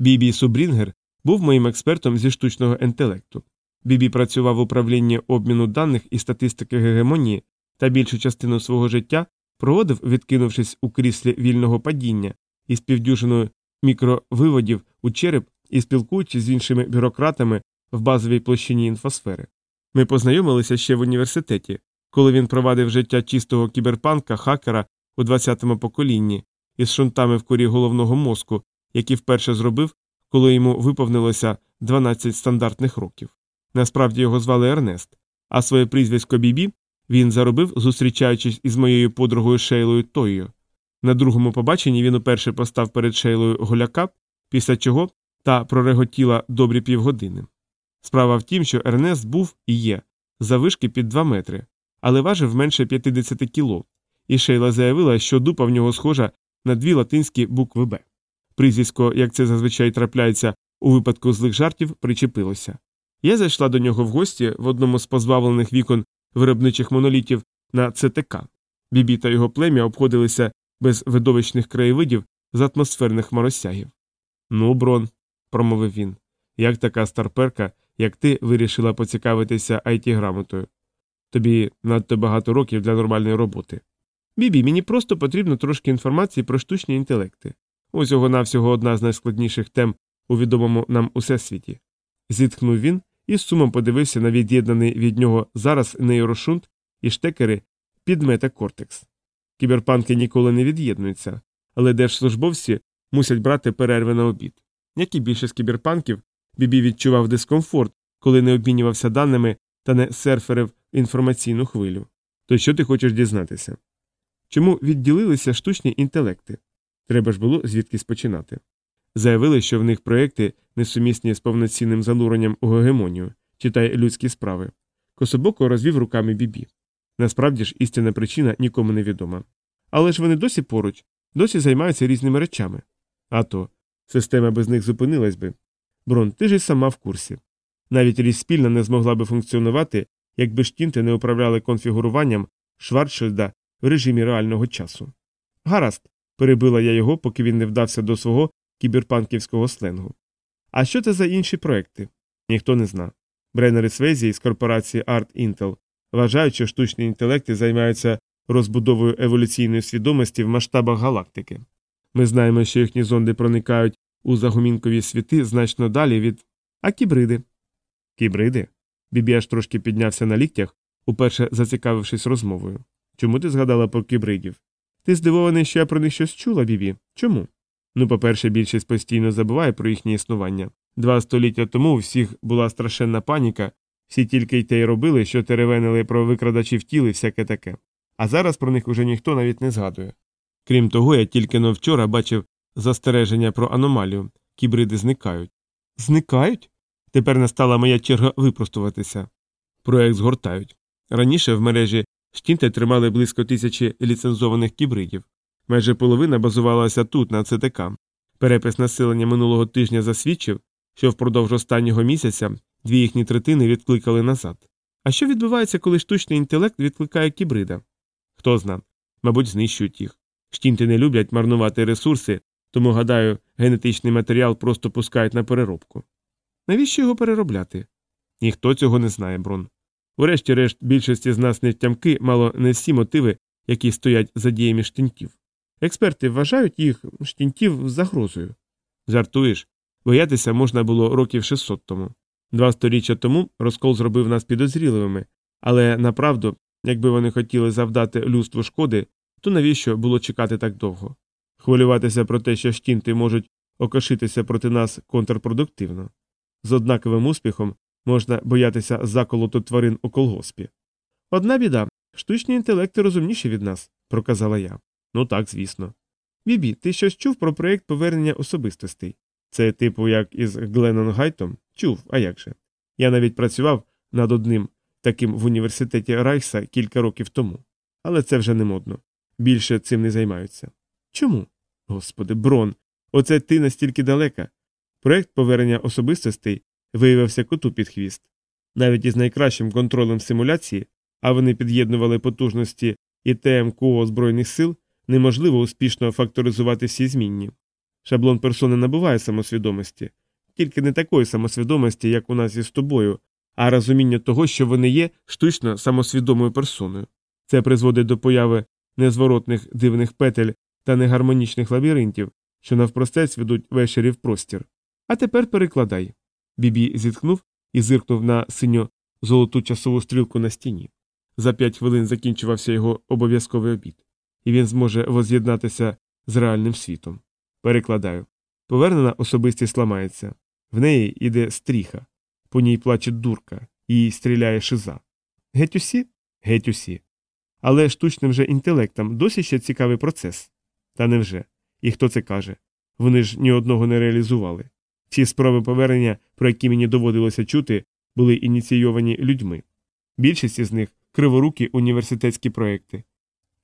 Бібі Субрінгер був моїм експертом зі штучного інтелекту. Бібі працював в управлінні обміну даних і статистики гегемонії та більшу частину свого життя проводив, відкинувшись у кріслі вільного падіння із півдюжиною мікровиводів у череп і спілкуючись з іншими бюрократами в базовій площині інфосфери. Ми познайомилися ще в університеті, коли він провадив життя чистого кіберпанка хакера у 20-му поколінні із шунтами в корі головного мозку, які вперше зробив, коли йому виповнилося 12 стандартних років. Насправді його звали Ернест, а своє прізвисько Бібі він заробив, зустрічаючись із моєю подругою Шейлою Тойо. На другому побаченні він уперше постав перед Шейлою голяка, після чого та прореготіла добрі півгодини. Справа в тім, що Ернест був і є завишки під 2 метри, але важив менше 50 кіло, і Шейла заявила, що дупа в нього схожа на дві латинські букви Б. Прізвисько, як це зазвичай трапляється у випадку злих жартів, причепилося. Я зайшла до нього в гості в одному з позбавлених вікон виробничих монолітів на ЦТК. Бібі та його плем'я обходилися без видовищних краєвидів з атмосферних маросягів. Ну, брон, промовив він, як така старперка, як ти вирішила поцікавитися it грамотою. Тобі надто багато років для нормальної роботи. Бібі, мені просто потрібно трошки інформації про штучні інтелекти. Ось його навсього одна з найскладніших тем у відомому нам усесвіті. Зітхнув він і з сумом подивився на від'єднаний від нього зараз нейрошунт і штекери під метакортекс. Кіберпанки ніколи не від'єднуються, але держслужбовці мусять брати перерви на обід. Як і більшість кіберпанків, Бібі відчував дискомфорт, коли не обмінювався даними та не серферив інформаційну хвилю. То що ти хочеш дізнатися? Чому відділилися штучні інтелекти? Треба ж було звідкись починати. Заявили, що в них проекти несумісні з повноцінним зануренням у гегемонію, читай людські справи. Кособоко розвів руками бібі. Насправді ж істинна причина нікому не відома. Але ж вони досі поруч, досі займаються різними речами. А то, система без них зупинилась би. Брон, ти ж і сама в курсі. Навіть річ спільна не змогла би функціонувати, якби штінти не управляли конфігуруванням Шварцшильда в режимі реального часу. Гаразд, перебила я його, поки він не вдався до свого кіберпанківського сленгу. А що це за інші проекти? Ніхто не зна. Бреннер і Свезі з корпорації Art Intel вважають, що штучні інтелекти займаються розбудовою еволюційної свідомості в масштабах галактики. Ми знаємо, що їхні зонди проникають у загумінкові світи значно далі від. А кібриди. Кібриди? Бібі аж трошки піднявся на ліктях, уперше зацікавившись розмовою. Чому ти згадала про кібридів? Ти здивований, що я про них щось чула, Бібі? Чому? Ну, по-перше, більшість постійно забуває про їхнє існування. Два століття тому у всіх була страшенна паніка, всі тільки й те й робили, що теревенили про викрадачів тіл і всяке таке. А зараз про них уже ніхто навіть не згадує. Крім того, я тільки но вчора бачив застереження про аномалію кібриди зникають. Зникають? Тепер настала моя черга випростуватися. Проект згортають. Раніше в мережі Штінти тримали близько тисячі ліцензованих кібридів. Майже половина базувалася тут, на ЦТК. Перепис населення минулого тижня засвідчив, що впродовж останнього місяця дві їхні третини відкликали назад. А що відбувається, коли штучний інтелект відкликає кібрида? Хто зна, мабуть, знищують їх. Штінти не люблять марнувати ресурси, тому, гадаю, генетичний матеріал просто пускають на переробку. Навіщо його переробляти? Ніхто цього не знає, Брон. Урешті-решт, більшості з нас не тямки мало не всі мотиви, які стоять за діями штінтів. Експерти вважають їх штінтів загрозою. Жартуєш, боятися можна було років 600 тому. Два сторіччя тому розкол зробив нас підозріливими, але направду, якби вони хотіли завдати людству шкоди, то навіщо було чекати так довго? Хвилюватися про те, що штінти можуть окошитися проти нас контрпродуктивно. З однаковим успіхом можна боятися заколоту тварин у колгоспі. Одна біда штучні інтелекти розумніші від нас, проказала я. Ну так, звісно. Бібі, ти щось чув про проєкт повернення особистостей? Це, типу, як із Гленнон Гайтом? Чув, а як же? Я навіть працював над одним таким в університеті Райса кілька років тому. Але це вже не модно. Більше цим не займаються. Чому? Господи, Брон, оце ти настільки далека. Проєкт повернення особистостей виявився коту під хвіст. Навіть із найкращим контролем симуляції, а вони під'єднували потужності і ТМКО Збройних сил, неможливо успішно факторизувати всі змінні. Шаблон персони набуває самосвідомості, тільки не такої самосвідомості, як у нас із тобою, а розуміння того, що вони є штучно самосвідомою персоною. Це призводить до появи незворотних дивних петель та негармонічних лабіринтів, що навпростець ведуть ввечері в простір. А тепер перекладай. Бібі зітхнув і зиркнув на синьо золоту часову стрілку на стіні. За п'ять хвилин закінчувався його обов'язковий обід, і він зможе воз'єднатися з реальним світом. Перекладаю. Повернена особистість ламається. В неї йде стріха, по ній плаче дурка, їй стріляє шиза. Геть усі? Геть усі. Але штучним же інтелектам досі ще цікавий процес. Та невже? І хто це каже? Вони ж ні одного не реалізували. Ці спроби повернення, про які мені доводилося чути, були ініційовані людьми. Більшість із них криворукі університетські проекти.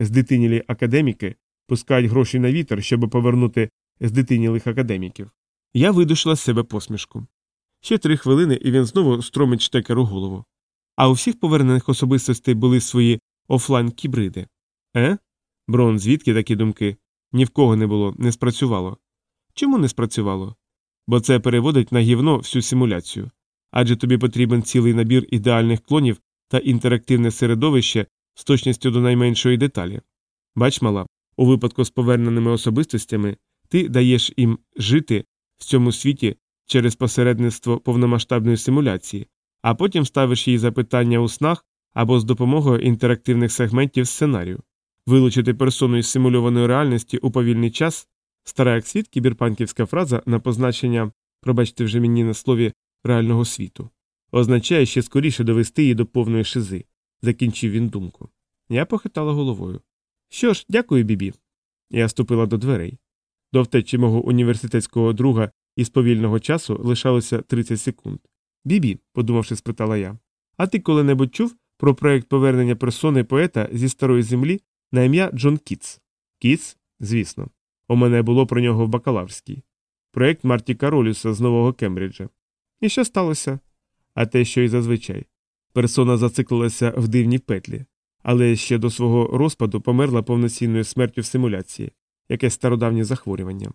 Здитинілі академіки пускають гроші на вітер, щоб повернути здитинілих академіків. Я видушила з себе посмішку. Ще три хвилини, і він знову стромить штекер у голову. А у всіх повернених особистостей були свої офлайн кібриди. Е? Брон, звідки такі думки? Ні в кого не було, не спрацювало. Чому не спрацювало? Бо це переводить на гівно всю симуляцію. Адже тобі потрібен цілий набір ідеальних клонів та інтерактивне середовище з точністю до найменшої деталі. Бач, мала, у випадку з поверненими особистостями ти даєш їм жити в цьому світі через посередництво повномасштабної симуляції, а потім ставиш їй запитання у снах або з допомогою інтерактивних сегментів сценарію. Вилучити персону із симульованої реальності у повільний час стара як світ кіберпанківська фраза на позначення, пробачте вже мені на слові реального світу, означає ще скоріше довести її до повної шизи, закінчив він думку. Я похитала головою. Що ж, дякую, бібі. Я ступила до дверей. До втечі мого університетського друга із повільного часу лишалося 30 секунд. Бібі, подумавши, спитала я. А ти коли-небудь чув про проект повернення персони поета зі старої землі на ім'я Джон Кітс? Кітс? Звісно. У мене було про нього в бакалаврській. Проект Марті Каролюса з Нового Кембриджа. І що сталося? А те, що й зазвичай. Персона зациклилася в дивній петлі, але ще до свого розпаду померла повноцінною смертю в симуляції, якесь стародавнє захворювання.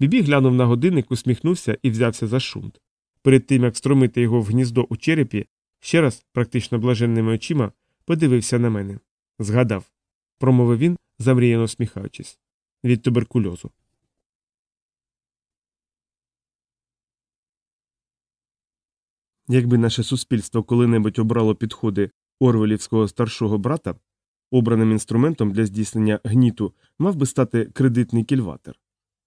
Бібі глянув на годинник, усміхнувся і взявся за шунт. Перед тим як стромити його в гніздо у черепі, ще раз, практично блаженними очима, подивився на мене. Згадав, промовив він, замріяно усміхаючись. Від туберкульозу. Якби наше суспільство коли-небудь обрало підходи Орвелівського старшого брата, обраним інструментом для здійснення гніту мав би стати кредитний кільватер.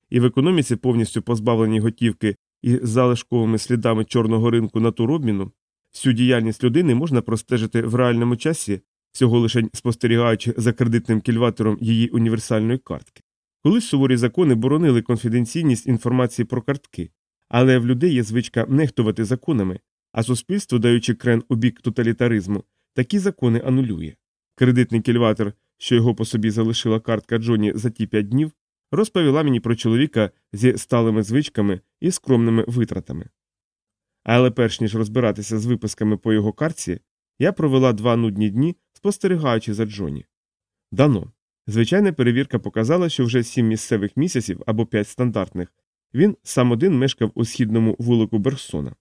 І в економіці, повністю позбавленій готівки і залишковими слідами чорного ринку натуробміну, всю діяльність людини можна простежити в реальному часі, всього лише спостерігаючи за кредитним кільватером її універсальної картки. Колись суворі закони боронили конфіденційність інформації про картки, але в людей є звичка нехтувати законами, а суспільство, даючи крен у бік тоталітаризму, такі закони анулює. Кредитний кільватер, що його по собі залишила картка Джоні за ті п'ять днів, розповіла мені про чоловіка зі сталими звичками і скромними витратами. Але перш ніж розбиратися з виписками по його картці, я провела два нудні дні, спостерігаючи за Джоні. Дано. Звичайна перевірка показала, що вже сім місцевих місяців або п'ять стандартних він сам один мешкав у східному вулику Берсона.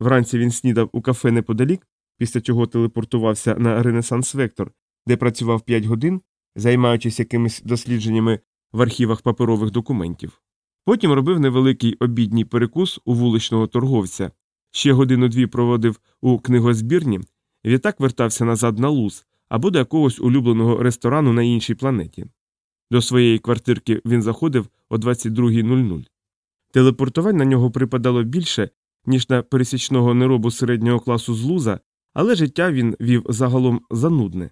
Вранці він снідав у кафе неподалік, після чого телепортувався на Ренесанс Вектор, де працював 5 годин, займаючись якимись дослідженнями в архівах паперових документів. Потім робив невеликий обідній перекус у вуличного торговця, ще годину дві проводив у книгозбірні, відтак вертався назад на луз або до якогось улюбленого ресторану на іншій планеті. До своєї квартирки він заходив о 22.00. Телепортувань на нього припадало більше, ніж на пересічного неробу середнього класу з луза, але життя він вів загалом занудне.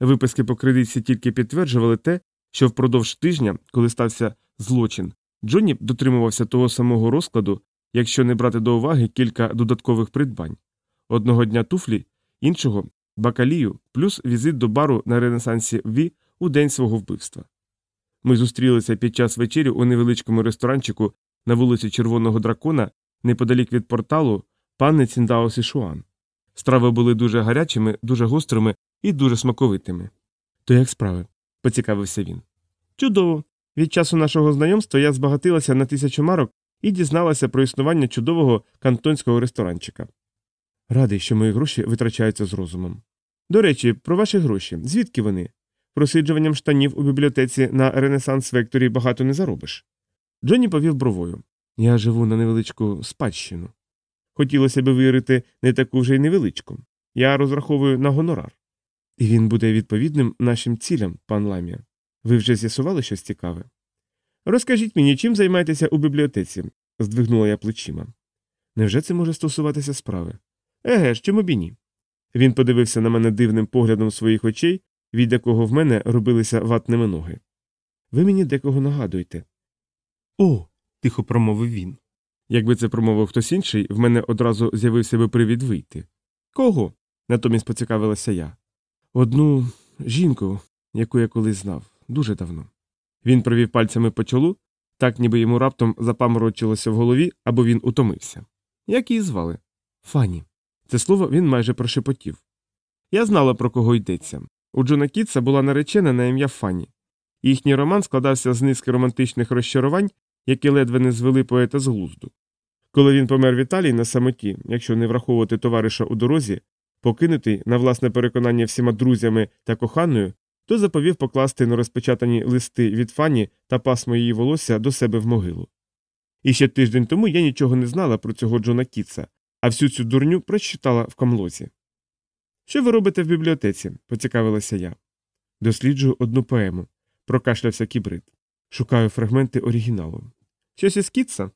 Виписки по кредитці тільки підтверджували те, що впродовж тижня, коли стався злочин, Джонні дотримувався того самого розкладу, якщо не брати до уваги кілька додаткових придбань одного дня туфлі, іншого бакалію, плюс візит до бару на Ренесансі Ві у день свого вбивства. Ми зустрілися під час вечері у невеличкому ресторанчику на вулиці Червоного дракона неподалік від порталу панни Ціндао Сішуан. Страви були дуже гарячими, дуже гострими і дуже смаковитими. То як справи? поцікавився він. Чудово. Від часу нашого знайомства я збагатилася на тисячу марок і дізналася про існування чудового кантонського ресторанчика. Радий, що мої гроші витрачаються з розумом. До речі, про ваші гроші. Звідки вони? Просиджуванням штанів у бібліотеці на Ренесанс Векторі багато не заробиш. Джонні повів бровою. Я живу на невеличку спадщину. Хотілося б вірити не таку вже й невеличку. Я розраховую на гонорар. І він буде відповідним нашим цілям, пан Ламія. Ви вже з'ясували щось цікаве? Розкажіть мені, чим займаєтеся у бібліотеці? здвигнула я плечима. Невже це може стосуватися справи? Еге ж, чому б і ні? Він подивився на мене дивним поглядом своїх очей, від якого в мене робилися ватними ноги. Ви мені декого нагадуєте. О. тихо промовив він. Якби це промовив хтось інший, в мене одразу з'явився би привід вийти. Кого? натомість поцікавилася я. Одну жінку, яку я колись знав, дуже давно. Він провів пальцями по чолу, так ніби йому раптом запаморочилося в голові, або він утомився. Як її звали? Фані. Це слово він майже прошепотів. Я знала, про кого йдеться. У Джона Кітса була наречена на ім'я Фанні. Їхній роман складався з низки романтичних розчарувань, які ледве не звели поета з глузду. Коли він помер в Італії на самоті, якщо не враховувати товариша у дорозі, покинутий на власне переконання всіма друзями та коханою, то заповів покласти на розпечатані листи від Фанні та пасмо її волосся до себе в могилу. І ще тиждень тому я нічого не знала про цього Джона Кітса, а всю цю дурню прочитала в камлозі. Що ви робите в бібліотеці? поцікавилася я. Досліджую одну поему, прокашлявся кібрид. Шукаю фрагменти оригіналу. Щось із Кітса?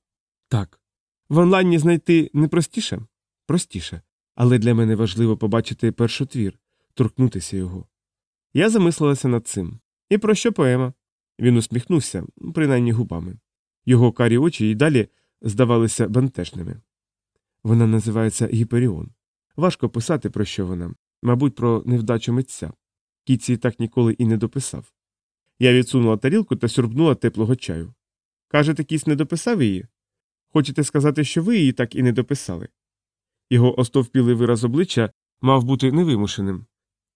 Так. В онлайні знайти не простіше? Простіше. Але для мене важливо побачити першотвір, торкнутися його. Я замислилася над цим. І про що поема? Він усміхнувся, принаймні губами. Його карі очі й далі здавалися бентежними. Вона називається Гіперіон. Важко писати, про що вона, мабуть, про невдачу митця. Кіці так ніколи і не дописав. Я відсунула тарілку та сюрбнула теплого чаю. Кажете, кісь не дописав її? Хочете сказати, що ви її так і не дописали? Його остовпілий вираз обличчя мав бути невимушеним.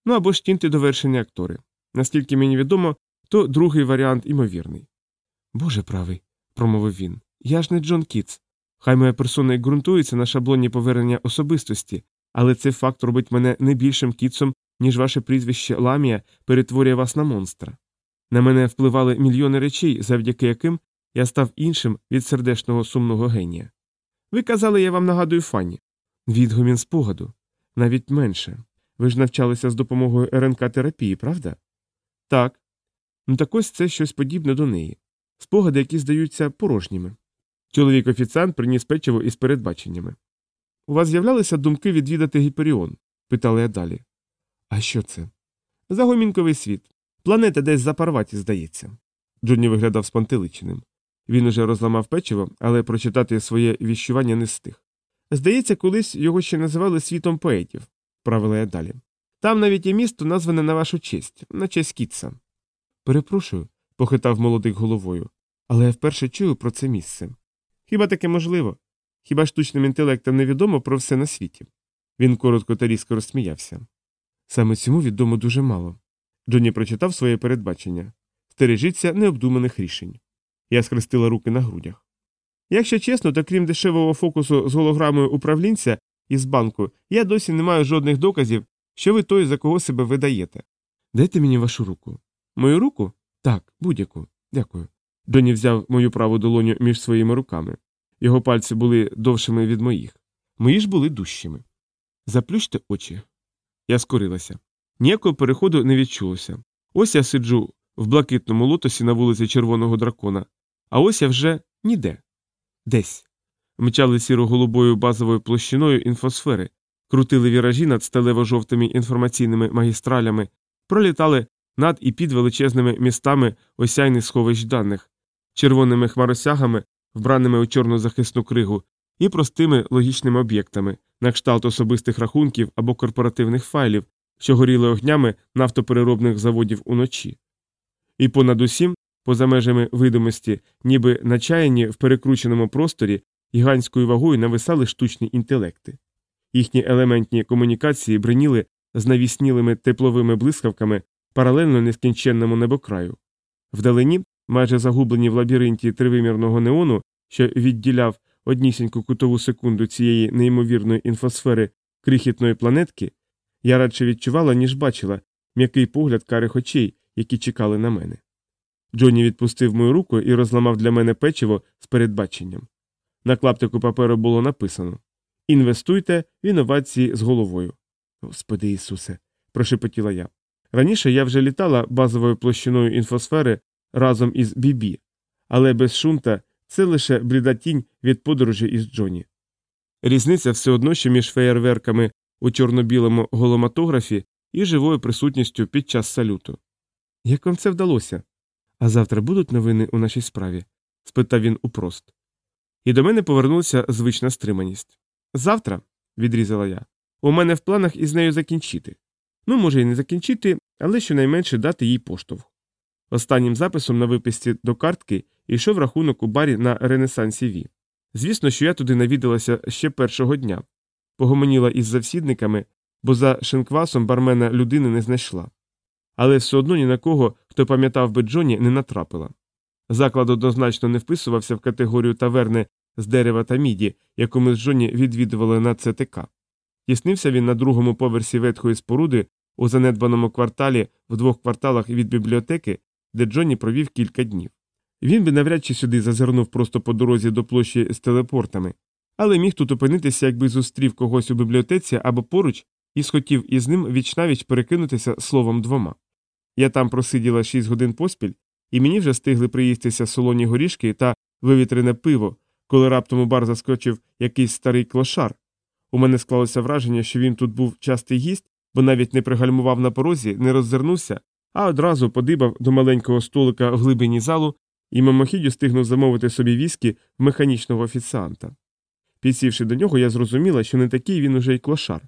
Ну або ж тінти довершені актори. Наскільки мені відомо, то другий варіант імовірний. Боже правий, промовив він. Я ж не Джон Кітс. Хай моя персона й ґрунтується на шаблоні повернення особистості, але цей факт робить мене не більшим кітсом, ніж ваше прізвище Ламія перетворює вас на монстра. На мене впливали мільйони речей, завдяки яким я став іншим від сердечного сумного генія. Ви казали, я вам нагадую фані. Відгомін спогаду. Навіть менше. Ви ж навчалися з допомогою РНК терапії, правда? Так. Ну так ось це щось подібне до неї. Спогади, які здаються порожніми. Чоловік офіціант приніс печиво із передбаченнями. У вас з'являлися думки відвідати Гіперіон? питала я далі. А що це? Загомінковий світ. Планета десь за Парваті, здається. Джонні виглядав спантеличеним. Він уже розламав печиво, але прочитати своє віщування не встиг. Здається, колись його ще називали світом поетів, правила я далі. Там навіть є місто, назване на вашу честь, на честь Кітса. Перепрошую, похитав молодик головою, але я вперше чую про це місце. Хіба таке можливо? Хіба штучним інтелектам невідомо про все на світі? Він коротко та різко розсміявся. Саме цьому відомо дуже мало. Джонні прочитав своє передбачення стережіться необдуманих рішень. Я схрестила руки на грудях. Якщо чесно, то крім дешевого фокусу з голограмою управлінця із банку, я досі не маю жодних доказів, що ви той, за кого себе видаєте. Дайте мені вашу руку. Мою руку? Так, будь-яку. Дякую. Джонні взяв мою праву долоню між своїми руками. Його пальці були довшими від моїх. Мої ж були дужчими. Заплющте очі. Я скорилася. Ніякого переходу не відчулося. Ось я сиджу в блакитному лотосі на вулиці Червоного дракона, а ось я вже ніде. Десь. Мчали сіро-голубою базовою площиною інфосфери, крутили віражі над сталево-жовтими інформаційними магістралями, пролітали над і під величезними містами осяйних сховищ даних, червоними хмаросягами, вбраними у чорну захисну кригу, і простими логічними об'єктами, на кшталт особистих рахунків або корпоративних файлів, що горіли огнями нафтопереробних заводів уночі. І понад усім, поза межами видимості, ніби начаяні в перекрученому просторі, гігантською вагою нависали штучні інтелекти. Їхні елементні комунікації бриніли з навіснілими тепловими блискавками паралельно нескінченному небокраю. Вдалині майже загублені в лабіринті тривимірного неону, що відділяв однісіньку кутову секунду цієї неймовірної інфосфери крихітної планетки, я радше відчувала, ніж бачила м'який погляд карих очей, які чекали на мене. Джонні відпустив мою руку і розламав для мене печиво з передбаченням. На клаптику паперу було написано Інвестуйте в інновації з головою. Господи Ісусе, прошепотіла я. Раніше я вже літала базовою площиною інфосфери разом із Бібі, але без шунта це лише бліда тінь від подорожі із Джоні. Різниця все одно, що між феєрверками у чорно-білому голоматографі і живою присутністю під час салюту. Як вам це вдалося? А завтра будуть новини у нашій справі? спитав він упрост. І до мене повернулася звична стриманість. Завтра, відрізала я, у мене в планах із нею закінчити. Ну, може, і не закінчити, але щонайменше дати їй поштовх. Останнім записом на виписці до картки йшов рахунок у барі на Ренесансі Ві. Звісно, що я туди навідалася ще першого дня, погомоніла із завсідниками, бо за шинквасом бармена людини не знайшла. Але все одно ні на кого, хто пам'ятав би Джоні, не натрапила. Заклад однозначно не вписувався в категорію таверни з дерева та міді, яку ми з Джоні відвідували на ЦТК. Тіснився він на другому поверсі ветхої споруди у занедбаному кварталі в двох кварталах від бібліотеки, де Джонні провів кілька днів. Він би навряд чи сюди зазирнув просто по дорозі до площі з телепортами, але міг тут опинитися, якби зустрів когось у бібліотеці або поруч і схотів із ним вічнавіч перекинутися словом двома. Я там просиділа шість годин поспіль, і мені вже встигли приїстися солоні горішки та вивітрене пиво, коли раптом у бар заскочив якийсь старий клошар. У мене склалося враження, що він тут був частий гість, бо навіть не пригальмував на порозі, не роззирнувся, а одразу подибав до маленького столика в глибині залу і мимохідь устигнув замовити собі віскі механічного офіціанта. Підсівши до нього, я зрозуміла, що не такий він уже й клошар.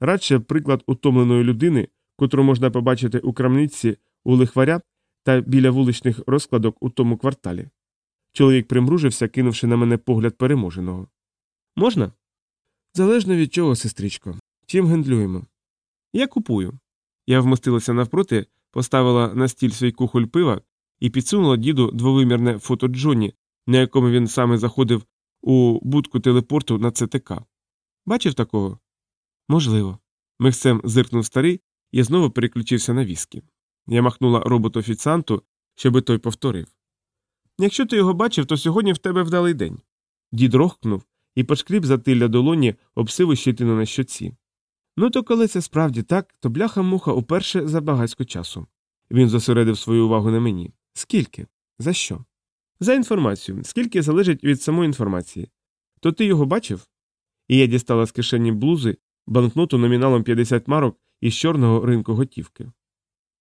Радше приклад утомленої людини, котру можна побачити у крамниці у лихваря та біля вуличних розкладок у тому кварталі. Чоловік примружився, кинувши на мене погляд переможеного. Можна? Залежно від чого, сестричко. Чим гендлюємо? Я купую. Я вмостилася навпроти, поставила на стіль свій кухоль пива і підсунула діду двовимірне фото Джонні, на якому він саме заходив у будку телепорту на ЦТК. Бачив такого? Можливо. Михцем зиркнув старий і знову переключився на віскі. Я махнула роботу офіціанту, щоби той повторив. Якщо ти його бачив, то сьогодні в тебе вдалий день. Дід рохкнув і пошкріб затилля долоні обсиву щитину на щоці. Ну то коли це справді так, то бляха муха уперше за багатько часу. Він зосередив свою увагу на мені. Скільки? За що? За інформацію. Скільки залежить від самої інформації. То ти його бачив? І я дістала з кишені блузи банкноту номіналом 50 марок із чорного ринку готівки.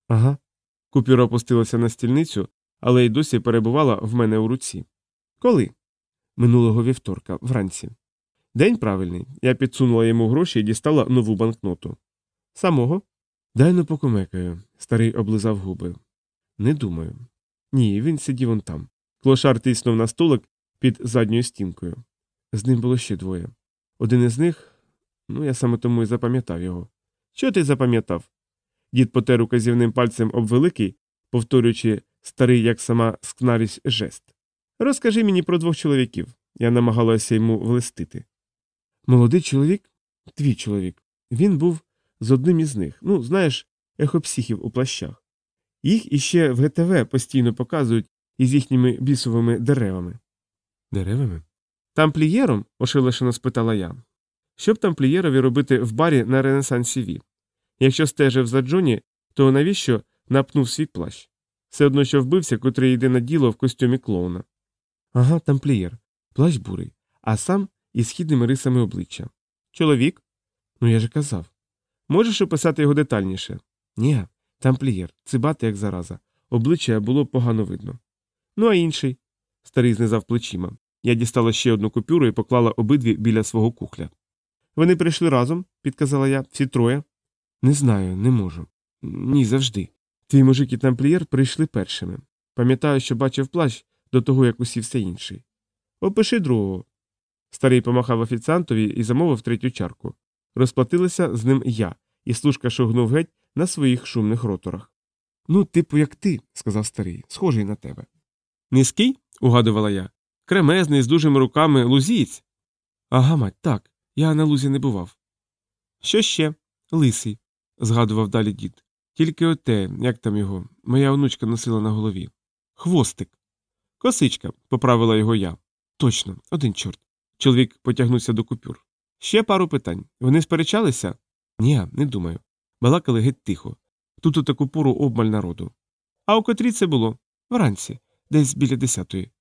Ага. Купюра опустилася на стільницю, але й досі перебувала в мене у руці. Коли? Минулого вівторка, вранці. День правильний. Я підсунула йому гроші і дістала нову банкноту. Самого? Дай ну покумекаю. Старий облизав губи. Не думаю. Ні, він сидів он там. Клошар тиснув на столик під задньою стінкою. З ним було ще двоє. Один із них, ну я саме тому і запам'ятав його. Що ти запам'ятав? Дід потер указівним пальцем об великий, повторюючи старий, як сама скнарість жест. Розкажи мені про двох чоловіків. Я намагалася йому влестити. Молодий чоловік? Твій чоловік. Він був з одним із них. Ну, знаєш, ехопсіхів у плащах. Їх іще в ГТВ постійно показують із їхніми бісовими деревами. Деревами? Тамплієром? ошелешено спитала я. Що б тамплієрові робити в барі на Ренесансі Ві? Якщо стежив за Джоні, то навіщо напнув свій плащ? Все одно, що вбився, котрий йде на діло в костюмі клоуна. Ага, тамплієр, плащ бурий, а сам із східними рисами обличчя. Чоловік? Ну я же казав. Можеш описати його детальніше? Ні, тамплієр, цибати, як зараза. Обличчя було погано видно. Ну, а інший. Старий знизав плечима. Я дістала ще одну купюру і поклала обидві біля свого кухля. Вони прийшли разом, підказала я, всі троє. Не знаю, не можу. Ні, завжди. Твій мужик і тамплієр прийшли першими. Пам'ятаю, що бачив плащ до того, як усі все інший. Опиши другого. Старий помахав офіціантові і замовив третю чарку. Розплатилася з ним я, і служка шогнув геть на своїх шумних роторах. Ну, типу, як ти, сказав старий, схожий на тебе. Низький? угадувала я. Кремезний, з дужими руками, лузієць. Ага, мать, так. Я на лузі не бував. Що ще? Лисий, згадував далі дід. Тільки оте, як там його, моя онучка носила на голові. Хвостик. Косичка, поправила його я. Точно, один чорт. Чоловік потягнувся до купюр. Ще пару питань. Вони сперечалися? Ні, не думаю. Балакали геть тихо. Тут у таку пору обмаль народу. А у котрій це було? Вранці, десь біля десятої.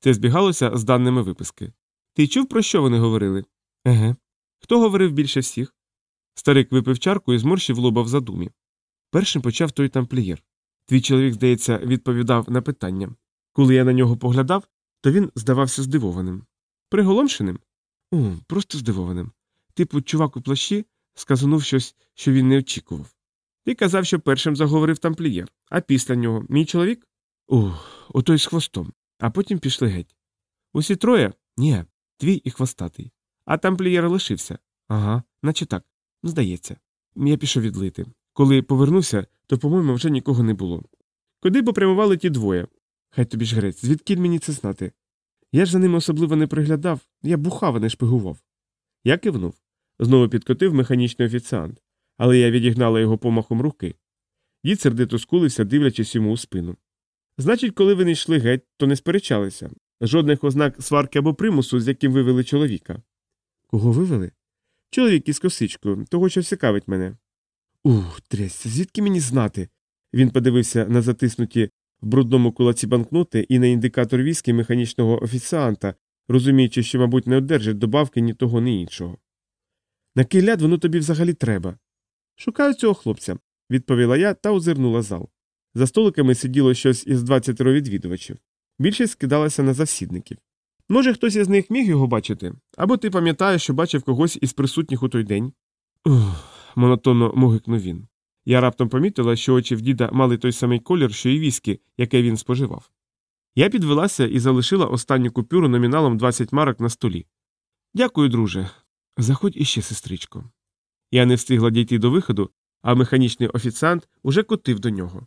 Це збігалося з даними виписки. Ти чув, про що вони говорили? Еге. Хто говорив більше всіх? Старик випив чарку і зморщив лоба в задумі. Першим почав той тамплієр. Твій чоловік, здається, відповідав на питання. Коли я на нього поглядав, то він здавався здивованим. Приголомшеним? О, просто здивованим. Типу, чувак у плащі сказанув щось, що він не очікував. Ти казав, що першим заговорив тамплієр, а після нього мій чоловік? Ух, отой з хвостом. А потім пішли геть. Усі троє? Ні, твій і хвостатий. А тамплієр лишився. Ага, наче так. Здається. Я пішов відлити. Коли повернувся, то, по-моєму, вже нікого не було. Куди попрямували ті двоє? Хай тобі ж грець, звідки мені це знати? Я ж за ними особливо не приглядав, я бухав, а не шпигував. Я кивнув. Знову підкотив механічний офіціант, але я відігнала його помахом руки. Дід сердито скулився, дивлячись йому у спину. Значить, коли вони йшли геть, то не сперечалися. Жодних ознак сварки або примусу, з яким вивели чоловіка. Кого вивели? Чоловік із косичкою, того, що цікавить мене. Ух, трясся, звідки мені знати? Він подивився на затиснуті в брудному кулаці банкноти і на індикатор віскі механічного офіціанта, розуміючи, що, мабуть, не одержить добавки ні того, ні іншого. На кий воно тобі взагалі треба. Шукаю цього хлопця, відповіла я та озирнула зал. За столиками сиділо щось із 20 відвідувачів. Більшість скидалася на завсідників. Може, хтось із них міг його бачити, або ти пам'ятаєш, що бачив когось із присутніх у той день. Ух, монотонно мугикнув він. Я раптом помітила, що очі в діда мали той самий колір, що і віскі, яке він споживав. Я підвелася і залишила останню купюру номіналом 20 марок на столі. Дякую, друже. Заходь іще, сестричко. Я не встигла дійти до виходу, а механічний офіціант уже котив до нього.